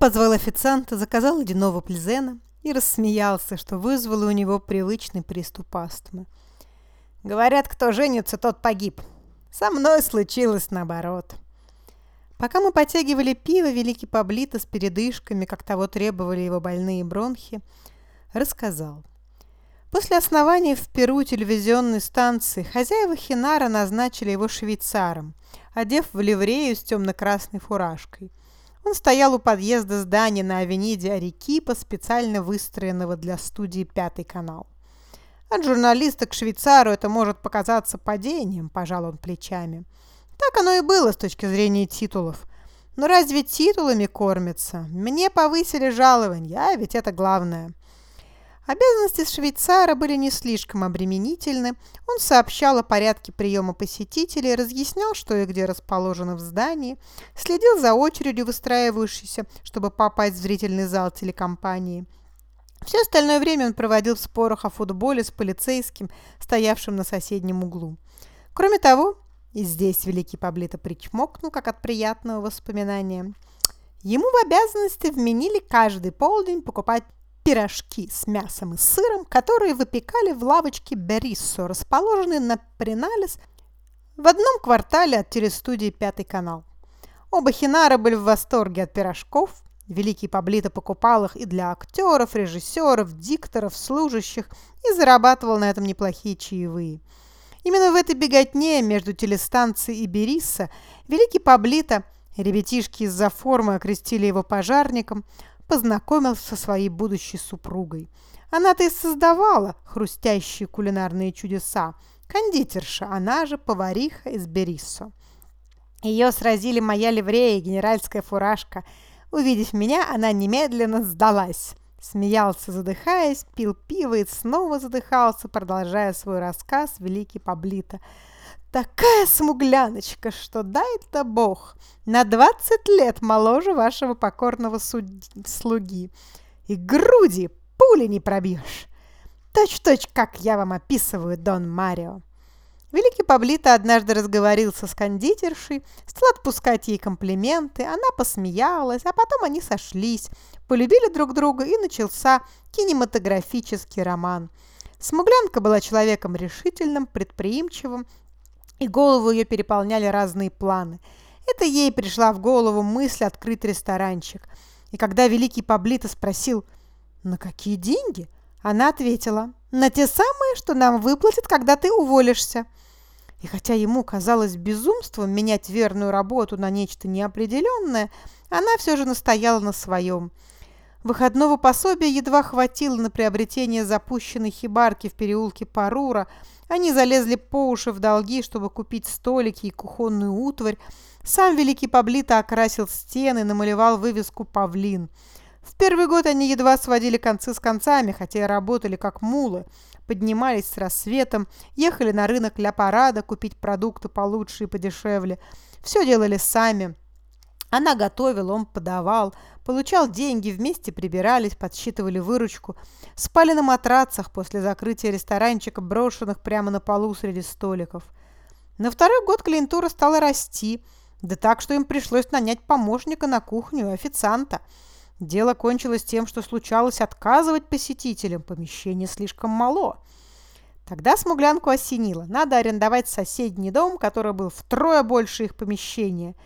позвал официанта, заказал ледяного плезена и рассмеялся, что вызвало у него привычный приступ астмы. «Говорят, кто женится, тот погиб. Со мной случилось наоборот». Пока мы потягивали пиво, Великий Паблито с передышками, как того требовали его больные бронхи, рассказал. После основания в Перу телевизионной станции хозяева Хинара назначили его швейцаром, одев в ливрею с темно-красной фуражкой. Он стоял у подъезда здания на авениде Арекипа, специально выстроенного для студии «Пятый канал». От журналиста к швейцару это может показаться падением, пожал он плечами. Так оно и было с точки зрения титулов. Но разве титулами кормятся? Мне повысили жалование, а ведь это главное. Обязанности швейцара были не слишком обременительны. Он сообщал о порядке приема посетителей, разъяснял, что и где расположено в здании, следил за очередью, выстраивающейся, чтобы попасть в зрительный зал телекомпании. Все остальное время он проводил в спорах о футболе с полицейским, стоявшим на соседнем углу. Кроме того, и здесь Великий Паблито причмокнул, как от приятного воспоминания, ему в обязанности вменили каждый полдень покупать пирожки с мясом и сыром, которые выпекали в лавочке Бериссо, расположенной на Приналис в одном квартале от телестудии «Пятый канал». Оба Хинара были в восторге от пирожков. Великий Паблито покупал их и для актеров, режиссеров, дикторов, служащих и зарабатывал на этом неплохие чаевые. Именно в этой беготне между телестанцией и Берисса Великий Паблито, ребятишки из-за формы окрестили его пожарником, познакомился со своей будущей супругой. Она-то и создавала хрустящие кулинарные чудеса. Кондитерша, она же повариха из Бериссо. Ее сразили моя ливрея и генеральская фуражка. Увидев меня, она немедленно сдалась. Смеялся, задыхаясь, пил пиво и снова задыхался, продолжая свой рассказ великий Паблито. Такая смугляночка, что дай-то бог, на двадцать лет моложе вашего покорного слуги. И груди пули не пробьешь. Точь-точь, как я вам описываю, Дон Марио. Великий Паблито однажды разговорился с кондитершей, стал отпускать ей комплименты, она посмеялась, а потом они сошлись, полюбили друг друга и начался кинематографический роман. Смуглянка была человеком решительным, предприимчивым и голову ее переполняли разные планы. Это ей пришла в голову мысль открыть ресторанчик. И когда великий Паблито спросил «На какие деньги?», она ответила «На те самые, что нам выплатят, когда ты уволишься». И хотя ему казалось безумством менять верную работу на нечто неопределенное, она все же настояла на своем. Выходного пособия едва хватило на приобретение запущенной хибарки в переулке Парура – они залезли по уши в долги, чтобы купить столики и кухонную утварь. Сам Великий Паблито окрасил стены, намалевал вывеску «Павлин». В первый год они едва сводили концы с концами, хотя и работали как мулы. Поднимались с рассветом, ехали на рынок для парада купить продукты получше и подешевле. Все делали сами. Она готовила, он подавал, получал деньги, вместе прибирались, подсчитывали выручку, спали на матрацах после закрытия ресторанчика, брошенных прямо на полу среди столиков. На второй год клиентура стала расти, да так, что им пришлось нанять помощника на кухню и официанта. Дело кончилось тем, что случалось отказывать посетителям, помещение слишком мало. Тогда смуглянку осенило. Надо арендовать соседний дом, который был втрое больше их помещения –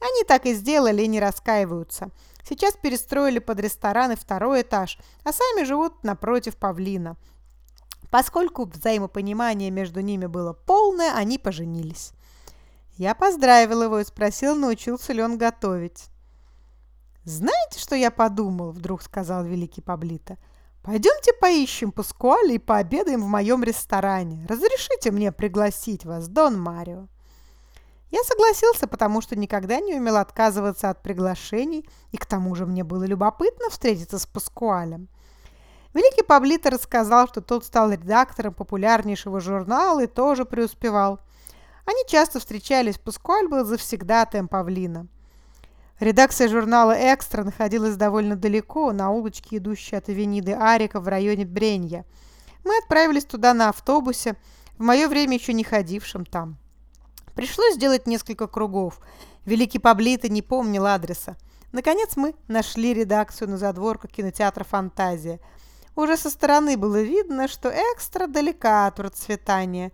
они так и сделали и не раскаиваются. Сейчас перестроили под рестораны второй этаж, а сами живут напротив павлина. Поскольку взаимопонимание между ними было полное, они поженились. Я поздравил его и спросил, научился ли он готовить. «Знаете, что я подумал?» – вдруг сказал великий Паблито. «Пойдемте поищем Паскуале и пообедаем в моем ресторане. Разрешите мне пригласить вас, Дон Марио?» Я согласился, потому что никогда не умел отказываться от приглашений, и к тому же мне было любопытно встретиться с Паскуалем. Великий Паблито рассказал, что тот стал редактором популярнейшего журнала и тоже преуспевал. Они часто встречались, Паскуаль был завсегдатаем павлина. Редакция журнала «Экстра» находилась довольно далеко, на улочке, идущей от авениды Арика в районе Бренья. Мы отправились туда на автобусе, в мое время еще не ходившем там. Пришлось сделать несколько кругов. Великий Паблито не помнил адреса. Наконец мы нашли редакцию на задворках кинотеатра «Фантазия». Уже со стороны было видно, что экстра далека от процветания.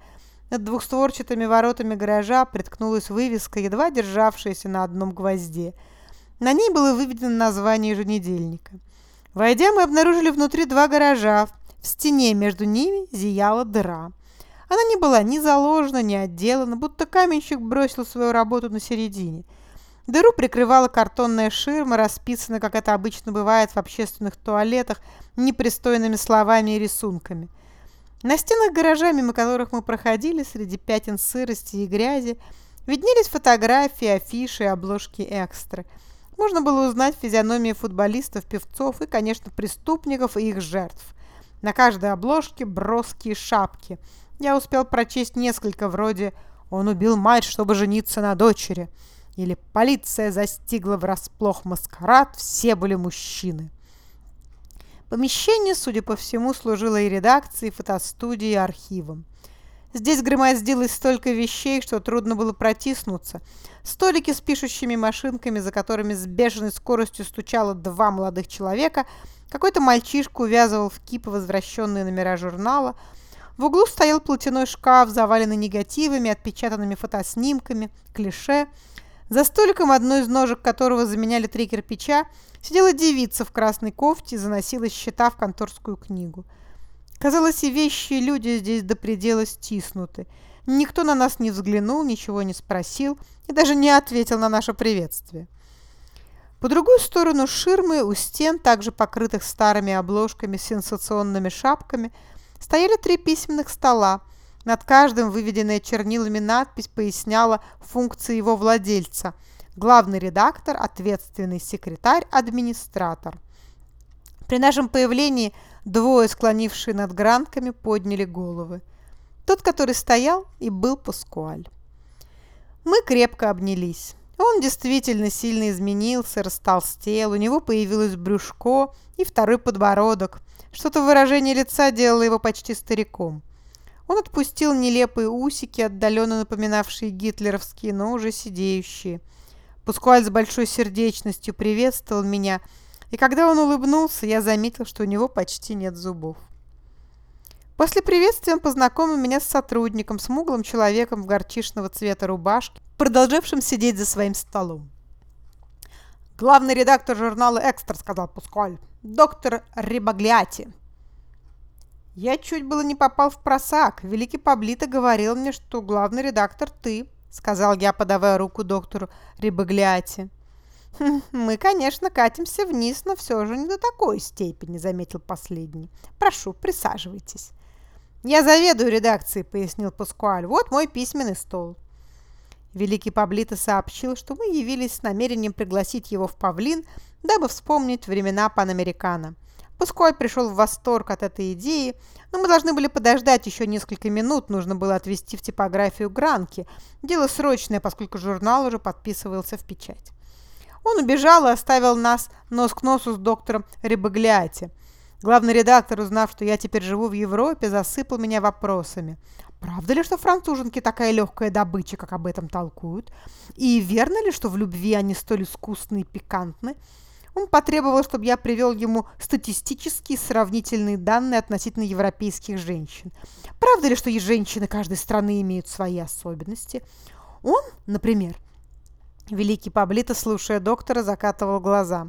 Над двухстворчатыми воротами гаража приткнулась вывеска, едва державшаяся на одном гвозде. На ней было выведено название еженедельника. Войдя, мы обнаружили внутри два гаража. В стене между ними зияла дыра. Она не была ни заложена, ни отделана, будто каменщик бросил свою работу на середине. Дыру прикрывала картонная ширма, расписанная, как это обычно бывает в общественных туалетах, непристойными словами и рисунками. На стенах гаража, мимо которых мы проходили, среди пятен сырости и грязи, виднелись фотографии, афиши и обложки экстра. Можно было узнать физиономии футболистов, певцов и, конечно, преступников и их жертв. На каждой обложке броские шапки. Я успел прочесть несколько, вроде «Он убил мать, чтобы жениться на дочери» или «Полиция застигла врасплох маскарад, все были мужчины». Помещение, судя по всему, служило и редакцией, и фотостудией, и архивом. Здесь громоздилось столько вещей, что трудно было протиснуться. Столики с пишущими машинками, за которыми с бешеной скоростью стучало два молодых человека, какой-то мальчишка увязывал в кипы возвращенные номера журнала. В углу стоял платяной шкаф, заваленный негативами, отпечатанными фотоснимками, клише. За столиком, одной из ножек которого заменяли три кирпича, Сидела девица в красной кофте и заносила счета в конторскую книгу. Казалось, и вещи, и люди здесь до предела стиснуты. Никто на нас не взглянул, ничего не спросил и даже не ответил на наше приветствие. По другую сторону ширмы, у стен, также покрытых старыми обложками с сенсационными шапками, стояли три письменных стола. Над каждым выведенная чернилами надпись поясняла функции его владельца – главный редактор, ответственный секретарь, администратор. При нашем появлении двое, склонившие над гранками, подняли головы. Тот, который стоял, и был Паскуаль. Мы крепко обнялись. Он действительно сильно изменился, растолстел, у него появилось брюшко и второй подбородок. Что-то в выражении лица делало его почти стариком. Он отпустил нелепые усики, отдаленно напоминавшие гитлеровские, но уже сидеющие – Пускуаль с большой сердечностью приветствовал меня, и когда он улыбнулся, я заметил, что у него почти нет зубов. После приветствия он познакомил меня с сотрудником, смуглым человеком в горчичного цвета рубашке, продолжавшим сидеть за своим столом. «Главный редактор журнала «Экстра», — сказал Пускуаль, — «доктор Рибаглиати». Я чуть было не попал в просак. Великий Паблито говорил мне, что главный редактор ты сказал я, подавая руку доктору Рибаглиати. «Хм, «Мы, конечно, катимся вниз, но все же не до такой степени», — заметил последний. «Прошу, присаживайтесь». «Я заведую редакцией», — пояснил Паскуаль. «Вот мой письменный стол». Великий Паблито сообщил, что мы явились с намерением пригласить его в Павлин, дабы вспомнить времена Панамерикана. Пускай пришел в восторг от этой идеи, но мы должны были подождать еще несколько минут, нужно было отвезти в типографию Гранки. Дело срочное, поскольку журнал уже подписывался в печать. Он убежал и оставил нас нос к носу с доктором Рибагляти. Главный редактор, узнав, что я теперь живу в Европе, засыпал меня вопросами. Правда ли, что француженки такая легкая добыча, как об этом толкуют? И верно ли, что в любви они столь искусны и пикантны? Он потребовал, чтобы я привел ему статистические сравнительные данные относительно европейских женщин. Правда ли, что и женщины каждой страны имеют свои особенности? Он, например, великий Паблито, слушая доктора, закатывал глаза.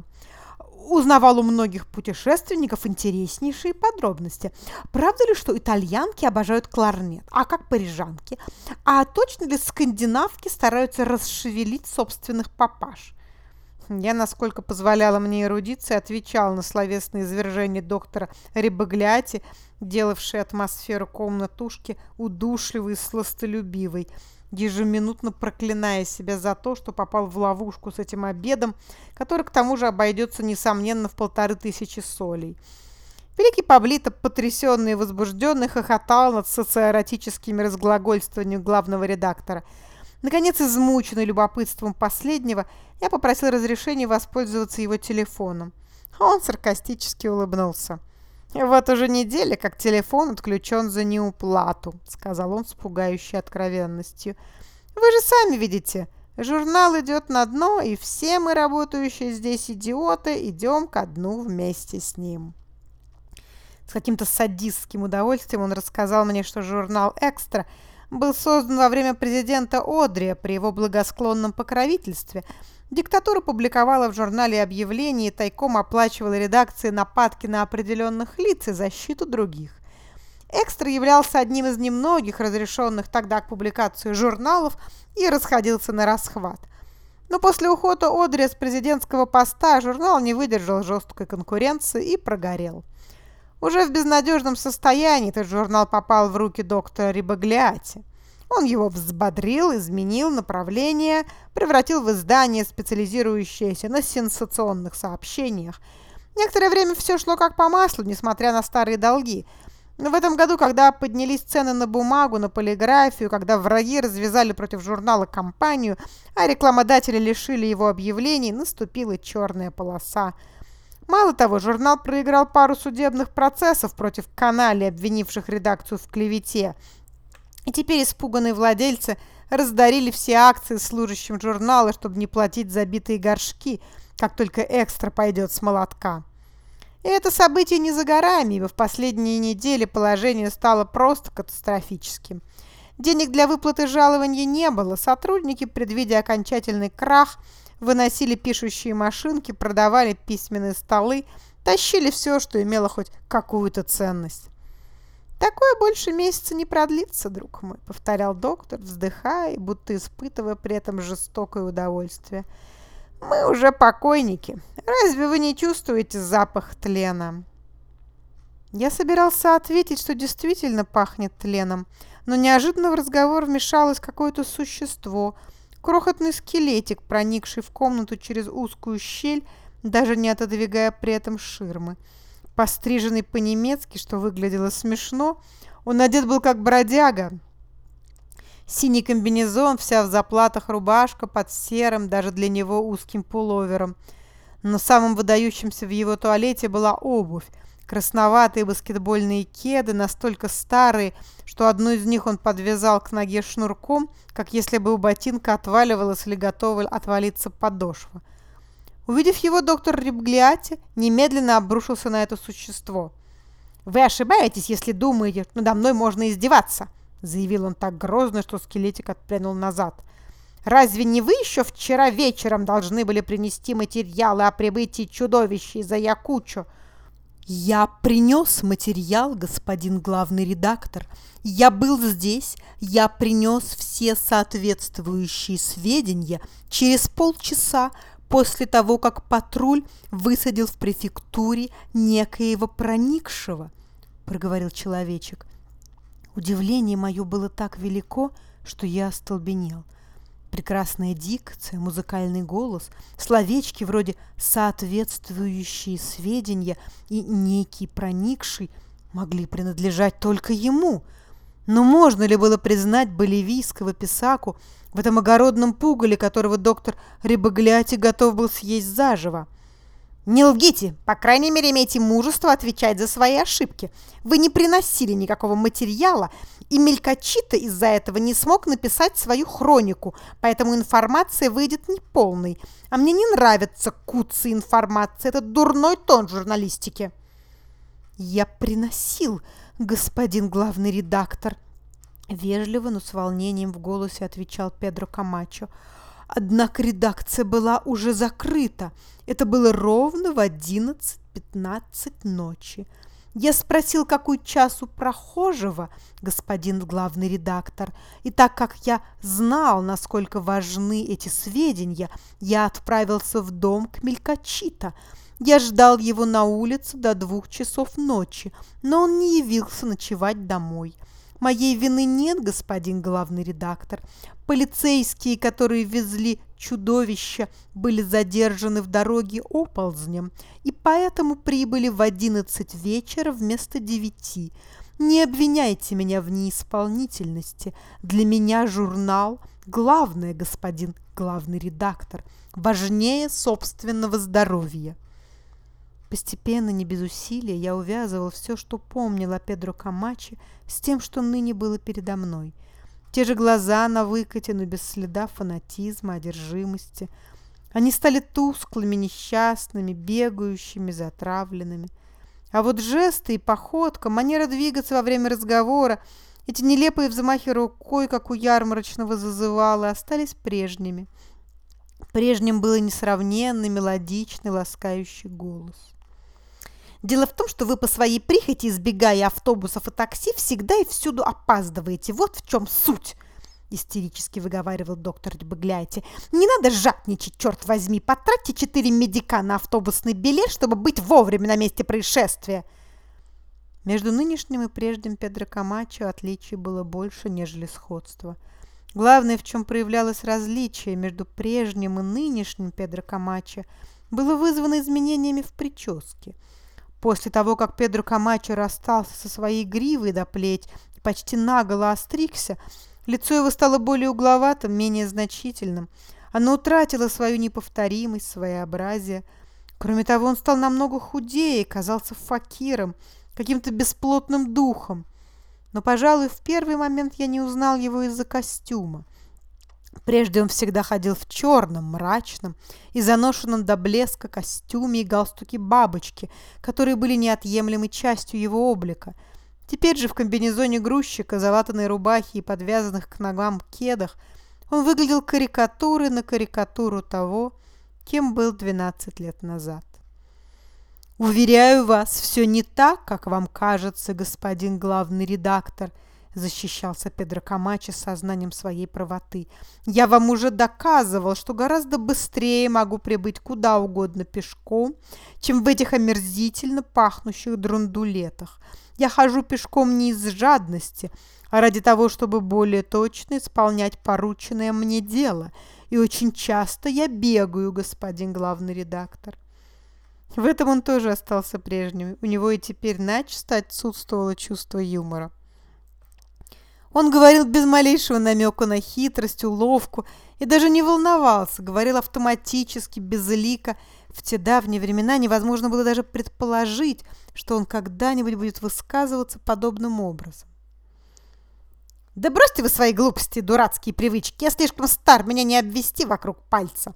Узнавал у многих путешественников интереснейшие подробности. Правда ли, что итальянки обожают кларнет, а как парижанки? А точно ли скандинавки стараются расшевелить собственных папаш? Я, насколько позволяла мне эрудиция, отвечал на словесные извержения доктора Рибагляти, делавшей атмосферу комнатушки удушливой и сластолюбивой, ежеминутно проклиная себя за то, что попал в ловушку с этим обедом, который к тому же обойдется, несомненно, в полторы тысячи солей. Великий Паблито, потрясенный и возбужденный, хохотал над социоэротическими разглагольствованиями главного редактора – Наконец, измученный любопытством последнего, я попросил разрешения воспользоваться его телефоном. Он саркастически улыбнулся. «Вот уже неделя, как телефон отключен за неуплату», — сказал он с пугающей откровенностью. «Вы же сами видите, Журнал идет на дно, и все мы, работающие здесь идиоты, идем ко дну вместе с ним. С каким-то садистским удовольствием он рассказал мне, что журнал «Экстра» был создан во время президента Одри при его благосклонном покровительстве. Диктатура публиковала в журнале объявления и тайком оплачивала редакции нападки на определенных лиц и защиту других. «Экстра» являлся одним из немногих разрешенных тогда к публикации журналов и расходился на расхват. Но после ухода Одри с президентского поста журнал не выдержал жесткой конкуренции и прогорел. Уже в безнадежном состоянии этот журнал попал в руки доктора Рибаглиати. Он его взбодрил, изменил направление, превратил в издание, специализирующееся на сенсационных сообщениях. Некоторое время все шло как по маслу, несмотря на старые долги. Но в этом году, когда поднялись цены на бумагу, на полиграфию, когда враги развязали против журнала кампанию, а рекламодатели лишили его объявлений, наступила черная полоса – Мало того, журнал проиграл пару судебных процессов против каналей, обвинивших редакцию в клевете. И теперь испуганные владельцы раздарили все акции служащим журнала, чтобы не платить забитые горшки, как только экстра пойдет с молотка. И это событие не за горами, ибо в последние недели положение стало просто катастрофическим. Денег для выплаты жалования не было, сотрудники, предвидя окончательный крах, выносили пишущие машинки, продавали письменные столы, тащили все, что имело хоть какую-то ценность. «Такое больше месяца не продлится, друг мой», — повторял доктор, вздыхая, будто испытывая при этом жестокое удовольствие. «Мы уже покойники. Разве вы не чувствуете запах тлена?» Я собирался ответить, что действительно пахнет тленом, но неожиданно в разговор вмешалось какое-то существо — Крохотный скелетик, проникший в комнату через узкую щель, даже не отодвигая при этом ширмы. Постриженный по-немецки, что выглядело смешно, он одет был как бродяга. Синий комбинезон, вся в заплатах рубашка под серым, даже для него узким пуловером. Но самым выдающимся в его туалете была обувь, Красноватые баскетбольные кеды, настолько старые, что одну из них он подвязал к ноге шнурком, как если бы у ботинка отваливалась или готова отвалиться подошва. Увидев его, доктор Рибглиати немедленно обрушился на это существо. «Вы ошибаетесь, если думаете, надо мной можно издеваться», заявил он так грозно, что скелетик отпрянул назад. «Разве не вы еще вчера вечером должны были принести материалы о прибытии чудовища из Аякучо?» «Я принес материал, господин главный редактор. Я был здесь, я принес все соответствующие сведения через полчаса после того, как патруль высадил в префектуре некоего проникшего», — проговорил человечек. Удивление мое было так велико, что я остолбенел. Прекрасная дикция, музыкальный голос, словечки вроде «соответствующие сведения» и «некий проникший» могли принадлежать только ему. Но можно ли было признать боливийского писаку в этом огородном пугале, которого доктор Рибагляти готов был съесть заживо? Не лгите, по крайней мере, имейте мужество отвечать за свои ошибки. Вы не приносили никакого материала, и Мелькачита из-за этого не смог написать свою хронику, поэтому информация выйдет неполной. А мне не нравится куцы информации, это дурной тон журналистики. Я приносил, господин главный редактор. Вежливо, но с волнением в голосе отвечал Педро Камачо. Однако редакция была уже закрыта. Это было ровно в 11.15 ночи. Я спросил, какой час у прохожего, господин главный редактор, и так как я знал, насколько важны эти сведения, я отправился в дом к Мелькачита. Я ждал его на улице до двух часов ночи, но он не явился ночевать домой. Моей вины нет, господин главный редактор. Полицейские, которые везли чудовища, были задержаны в дороге оползнем, и поэтому прибыли в одиннадцать вечера вместо девяти. Не обвиняйте меня в неисполнительности. Для меня журнал – главное, господин главный редактор, важнее собственного здоровья. Постепенно, не без усилия, я увязывал все, что помнил о Педро Камаче, с тем, что ныне было передо мной – те же глаза на выкате, но без следа фанатизма, одержимости. Они стали тусклыми, несчастными, бегающими, затравленными. А вот жесты и походка, манера двигаться во время разговора, эти нелепые взмахи рукой, как у ярмарочного зазывала, остались прежними. Прежним был несравненный, мелодичный, ласкающий голос. Дело в том, что вы по своей прихоти, избегая автобусов и такси, всегда и всюду опаздываете. Вот в чем суть!» истерически выговаривал доктор Багляйте. «Не надо жадничать, черт возьми! Потратьте четыре медика на автобусный билет, чтобы быть вовремя на месте происшествия!» Между нынешним и прежним Педро Камачо отличий было больше, нежели сходство. Главное, в чем проявлялось различие между прежним и нынешним Педро Камачо, было вызвано изменениями в прическе. После того, как Педро Камачо расстался со своей гривой до плеть и почти наголо остригся, лицо его стало более угловатым, менее значительным. Оно утратило свою неповторимость, своеобразие. Кроме того, он стал намного худее казался факиром – каким-то бесплотным духом. Но, пожалуй, в первый момент я не узнал его из-за костюма. Прежде он всегда ходил в черном, мрачном и заношенном до блеска костюме и галстуке бабочки, которые были неотъемлемой частью его облика. Теперь же в комбинезоне грузчика, залатанной рубахе и подвязанных к ногам кедах он выглядел карикатурой на карикатуру того, кем был 12 лет назад. «Уверяю вас, все не так, как вам кажется, господин главный редактор», защищался Педро Камачо с сознанием своей правоты. «Я вам уже доказывал, что гораздо быстрее могу прибыть куда угодно пешком, чем в этих омерзительно пахнущих друндулетах. Я хожу пешком не из жадности, а ради того, чтобы более точно исполнять порученное мне дело. И очень часто я бегаю, господин главный редактор. В этом он тоже остался прежним. У него и теперь начисто отсутствовало чувство юмора. Он говорил без малейшего намека на хитрость, уловку и даже не волновался, говорил автоматически, безлико. В те давние времена невозможно было даже предположить, что он когда-нибудь будет высказываться подобным образом. «Да бросьте вы свои глупости, дурацкие привычки! Я слишком стар, меня не обвести вокруг пальца!»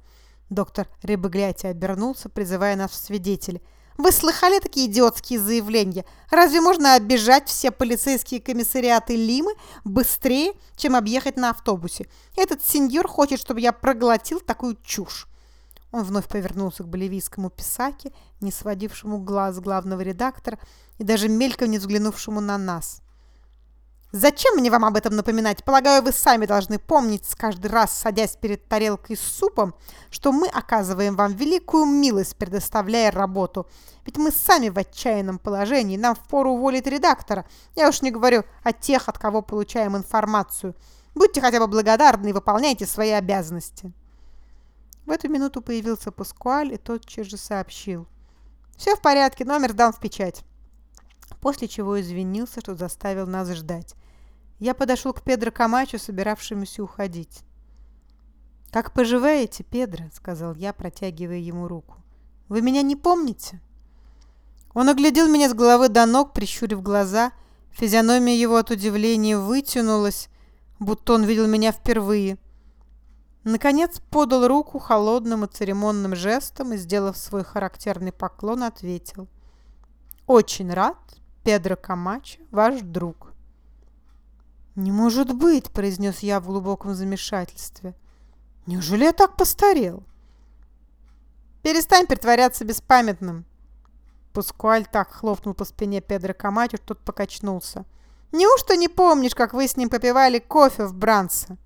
Доктор Рыбогляти обернулся, призывая нас в свидетели. «Вы слыхали такие идиотские заявления? Разве можно обижать все полицейские комиссариаты Лимы быстрее, чем объехать на автобусе? Этот сеньор хочет, чтобы я проглотил такую чушь». Он вновь повернулся к боливийскому писаке, не сводившему глаз главного редактора и даже мельком не взглянувшему на нас. Зачем мне вам об этом напоминать? Полагаю, вы сами должны помнить, каждый раз садясь перед тарелкой с супом, что мы оказываем вам великую милость, предоставляя работу. Ведь мы сами в отчаянном положении, нам впору уволить редактора. Я уж не говорю о тех, от кого получаем информацию. Будьте хотя бы благодарны и выполняйте свои обязанности. В эту минуту появился Паскуаль и тотчас же сообщил. «Все в порядке, номер дан в печать» после чего извинился, что заставил нас ждать. Я подошел к Педро Камачо, собиравшемуся уходить. «Как поживаете, Педро?» — сказал я, протягивая ему руку. «Вы меня не помните?» Он оглядел меня с головы до ног, прищурив глаза. Физиономия его от удивления вытянулась, будто он видел меня впервые. Наконец подал руку холодным и церемонным жестом и, сделав свой характерный поклон, ответил. «Очень рад Педро Камачо, ваш друг». «Не может быть!» – произнес я в глубоком замешательстве. «Неужели я так постарел?» «Перестань притворяться беспамятным!» Пускуаль так хлопнул по спине Педро Камачо, что тот покачнулся. «Неужто не помнишь, как вы с ним попивали кофе в Бранце?»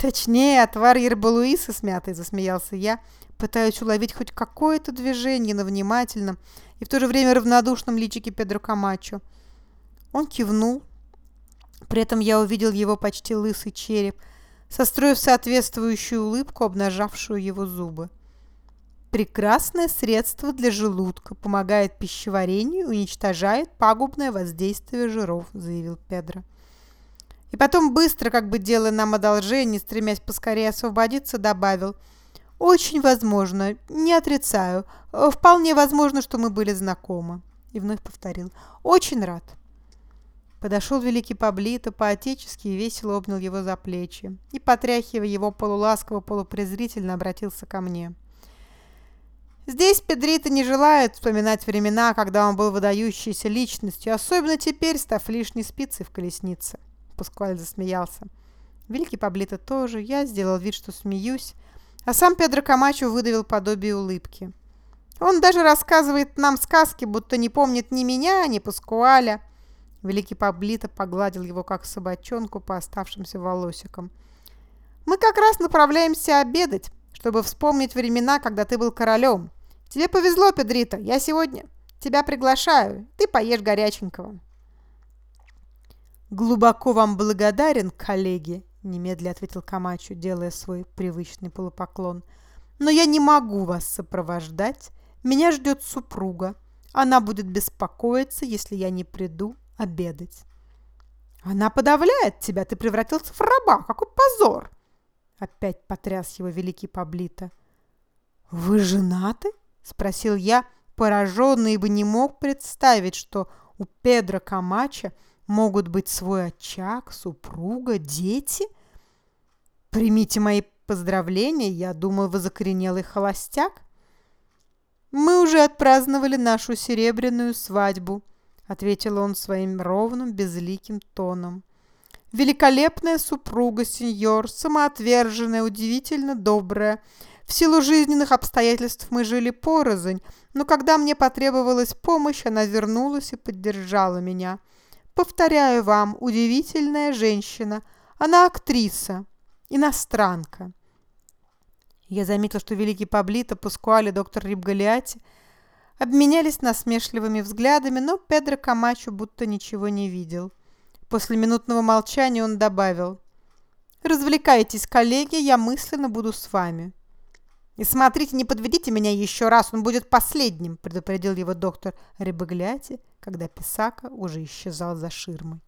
«Точнее, отвар Ербалуиса с мятой», – засмеялся я, пытаясь уловить хоть какое-то движение на внимательном и в то же время равнодушном личике Педро Камачо. Он кивнул. При этом я увидел его почти лысый череп, состроив соответствующую улыбку, обнажавшую его зубы. Прекрасное средство для желудка, помогает пищеварению уничтожает пагубное воздействие жиров, заявил Педро. И потом быстро, как бы делая нам одолжение, стремясь поскорее освободиться, добавил – «Очень возможно. Не отрицаю. Вполне возможно, что мы были знакомы». И вновь повторил. «Очень рад». Подошел великий Паблито, поотечески и весело обнял его за плечи и, потряхивая его полуласково, полупрезрительно, обратился ко мне. Здесь Педрита не желает вспоминать времена, когда он был выдающейся личностью, особенно теперь, став лишней спицей в колеснице. Пускуаль засмеялся. Великий Паблито тоже, я сделал вид, что смеюсь, а сам Педро Камачо выдавил подобие улыбки. Он даже рассказывает нам сказки, будто не помнит ни меня, ни Паскуаля. Великий Паблито погладил его, как собачонку, по оставшимся волосикам. «Мы как раз направляемся обедать, чтобы вспомнить времена, когда ты был королем. Тебе повезло, Педрита, я сегодня тебя приглашаю, ты поешь горяченького». «Глубоко вам благодарен, коллеги», — немедля ответил Камачо, делая свой привычный полупоклон. «Но я не могу вас сопровождать. Меня ждет супруга. Она будет беспокоиться, если я не приду обедать». «Она подавляет тебя, ты превратился в раба. Какой позор!» Опять потряс его великий Паблито. «Вы женаты?» — спросил я, пораженный, ибо не мог представить, что у Педро Камача Могут быть свой очаг, супруга, дети? Примите мои поздравления, я думаю, вы закоренелый холостяк. Мы уже отпраздновали нашу серебряную свадьбу, ответил он своим ровным, безликим тоном. Великолепная супруга, сеньор, самоотверженная, удивительно добрая. В силу жизненных обстоятельств мы жили порознь, но когда мне потребовалась помощь, она вернулась и поддержала меня. Повторяю вам, удивительная женщина. Она актриса, иностранка. Я заметил, что великий Паблито, Пускуале, доктор Рибгалиати обменялись насмешливыми взглядами, но Педро Камачо будто ничего не видел. После минутного молчания он добавил, «Развлекайтесь, коллеги, я мысленно буду с вами». «И смотрите, не подведите меня еще раз, он будет последним», предупредил его доктор Рибагляти, когда Писака уже исчезал за ширмой.